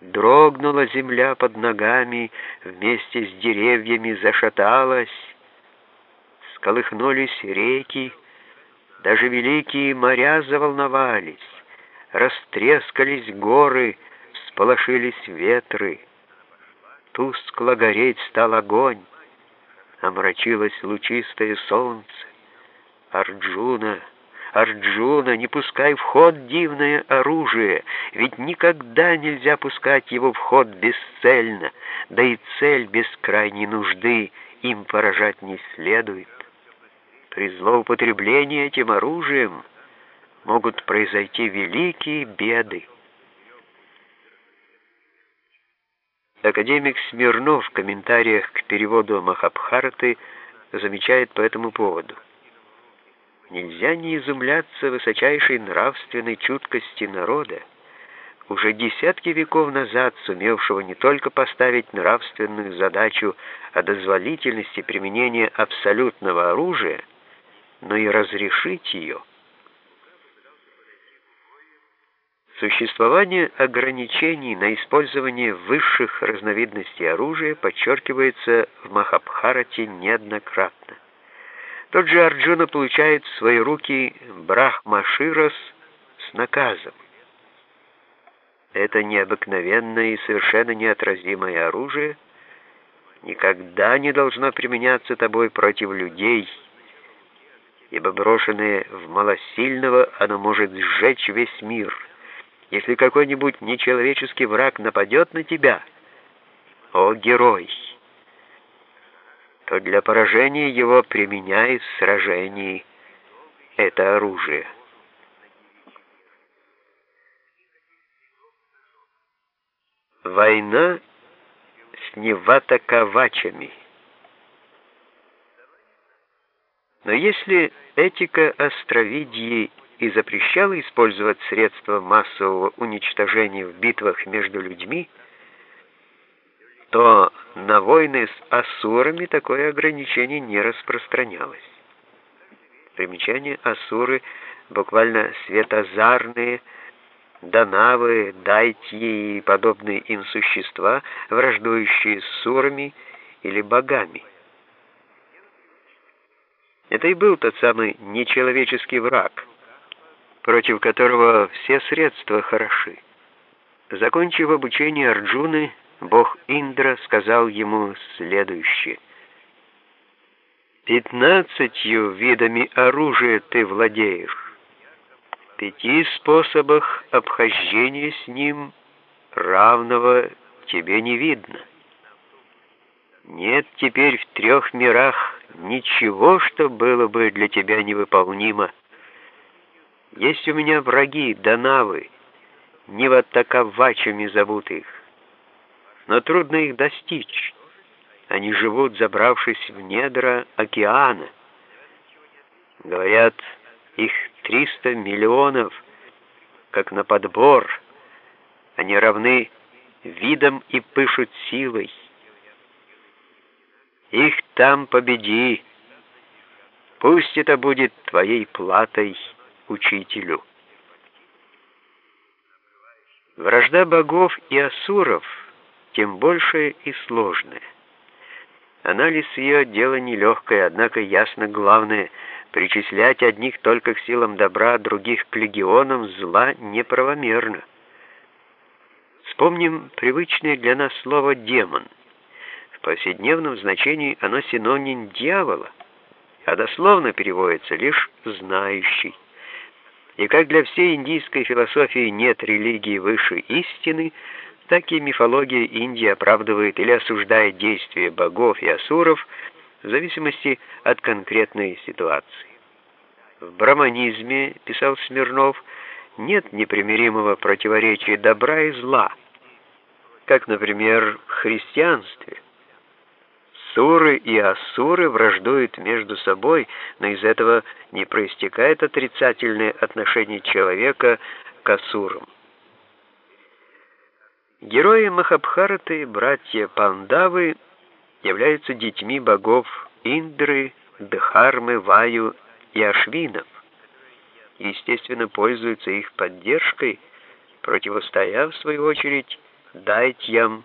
Дрогнула земля под ногами, вместе с деревьями зашаталась, сколыхнулись реки, даже великие моря заволновались, растрескались горы, всполошились ветры. Тускло гореть стал огонь, омрачилось лучистое солнце. Арджуна — Арджуна, не пускай в ход дивное оружие, ведь никогда нельзя пускать его в ход бесцельно, да и цель без крайней нужды им поражать не следует. При злоупотреблении этим оружием могут произойти великие беды. Академик Смирнов в комментариях к переводу Махабхараты замечает по этому поводу. Нельзя не изумляться высочайшей нравственной чуткости народа, уже десятки веков назад сумевшего не только поставить нравственную задачу о дозволительности применения абсолютного оружия, но и разрешить ее. Существование ограничений на использование высших разновидностей оружия подчеркивается в Махабхарате неоднократно. Тот же Арджуна получает в свои руки Брахмаширас с наказом. Это необыкновенное и совершенно неотразимое оружие никогда не должно применяться тобой против людей, ибо брошенное в малосильного оно может сжечь весь мир. Если какой-нибудь нечеловеческий враг нападет на тебя, о герой! То для поражения его применяет в сражении это оружие. Война с неватаковачами. Но если этика островидьи и запрещала использовать средства массового уничтожения в битвах между людьми, то на войны с асурами такое ограничение не распространялось. Примечание асуры буквально светозарные, данавы, дайтьи и подобные им существа, враждующие с сурами или богами. Это и был тот самый нечеловеческий враг, против которого все средства хороши. Закончив обучение Арджуны, бог Индра сказал ему следующее. «Пятнадцатью видами оружия ты владеешь. Пяти способах обхождения с ним равного тебе не видно. Нет теперь в трех мирах ничего, что было бы для тебя невыполнимо. Есть у меня враги, данавы, неватаковачами зовут их но трудно их достичь. Они живут, забравшись в недра океана. Говорят, их 300 миллионов, как на подбор. Они равны видом и пышут силой. Их там победи. Пусть это будет твоей платой, учителю. Вражда богов и асуров — тем больше и сложное. Анализ ее дело нелегкое, однако ясно главное — причислять одних только к силам добра, других к легионам зла неправомерно. Вспомним привычное для нас слово «демон». В повседневном значении оно синоним дьявола, а дословно переводится лишь «знающий». И как для всей индийской философии нет религии выше истины, так и мифология Индии оправдывает или осуждает действия богов и асуров в зависимости от конкретной ситуации. В браманизме, писал Смирнов, нет непримиримого противоречия добра и зла, как, например, в христианстве. Суры и асуры враждуют между собой, но из этого не проистекает отрицательное отношение человека к асурам. Герои Махабхараты, братья Пандавы, являются детьми богов Индры, Дхармы, Ваю и Ашвинов. Естественно, пользуются их поддержкой, противостоя, в свою очередь, дайтьям